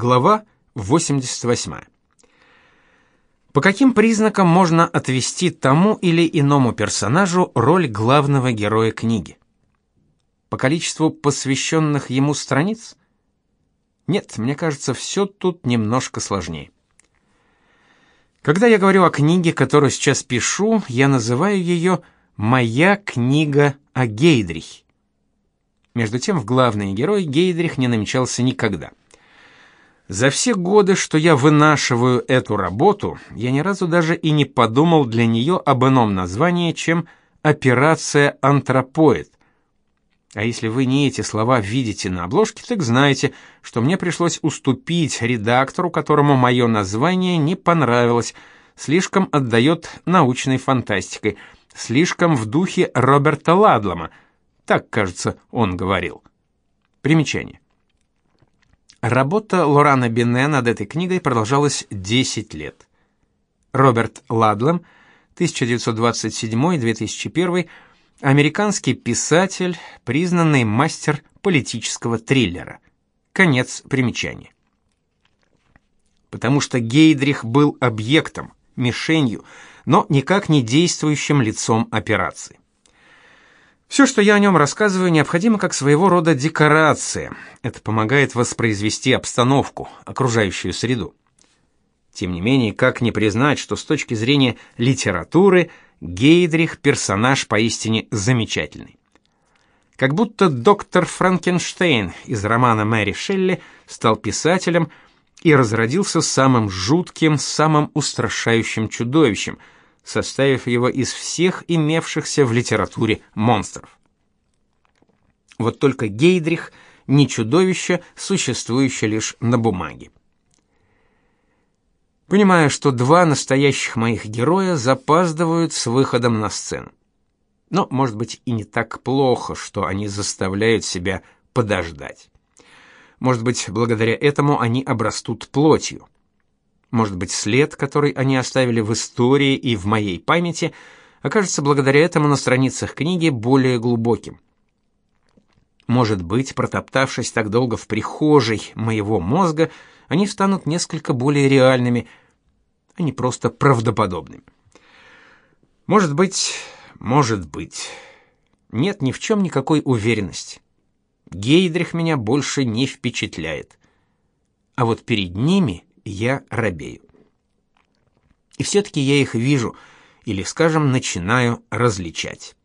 Глава 88. По каким признакам можно отвести тому или иному персонажу роль главного героя книги? По количеству посвященных ему страниц? Нет, мне кажется, все тут немножко сложнее. Когда я говорю о книге, которую сейчас пишу, я называю ее «Моя книга о Гейдрихе». Между тем, в главные герои Гейдрих не намечался никогда – за все годы, что я вынашиваю эту работу, я ни разу даже и не подумал для нее об ином названии, чем «Операция Антропоид». А если вы не эти слова видите на обложке, так знаете, что мне пришлось уступить редактору, которому мое название не понравилось, слишком отдает научной фантастикой, слишком в духе Роберта Ладлома, так, кажется, он говорил. Примечание. Работа Лорана Бине над этой книгой продолжалась 10 лет. Роберт Ладлем, 1927-2001, американский писатель, признанный мастер политического триллера. Конец примечания. Потому что Гейдрих был объектом, мишенью, но никак не действующим лицом операции. Все, что я о нем рассказываю, необходимо как своего рода декорация. Это помогает воспроизвести обстановку, окружающую среду. Тем не менее, как не признать, что с точки зрения литературы Гейдрих персонаж поистине замечательный. Как будто доктор Франкенштейн из романа Мэри Шелли стал писателем и разродился самым жутким, самым устрашающим чудовищем – составив его из всех имевшихся в литературе монстров. Вот только Гейдрих не чудовище, существующее лишь на бумаге. Понимая, что два настоящих моих героя запаздывают с выходом на сцену. Но, может быть, и не так плохо, что они заставляют себя подождать. Может быть, благодаря этому они обрастут плотью. Может быть, след, который они оставили в истории и в моей памяти, окажется благодаря этому на страницах книги более глубоким. Может быть, протоптавшись так долго в прихожей моего мозга, они станут несколько более реальными, а не просто правдоподобными. Может быть, может быть. Нет ни в чем никакой уверенности. Гейдрих меня больше не впечатляет. А вот перед ними я робею. И все-таки я их вижу, или, скажем, начинаю различать.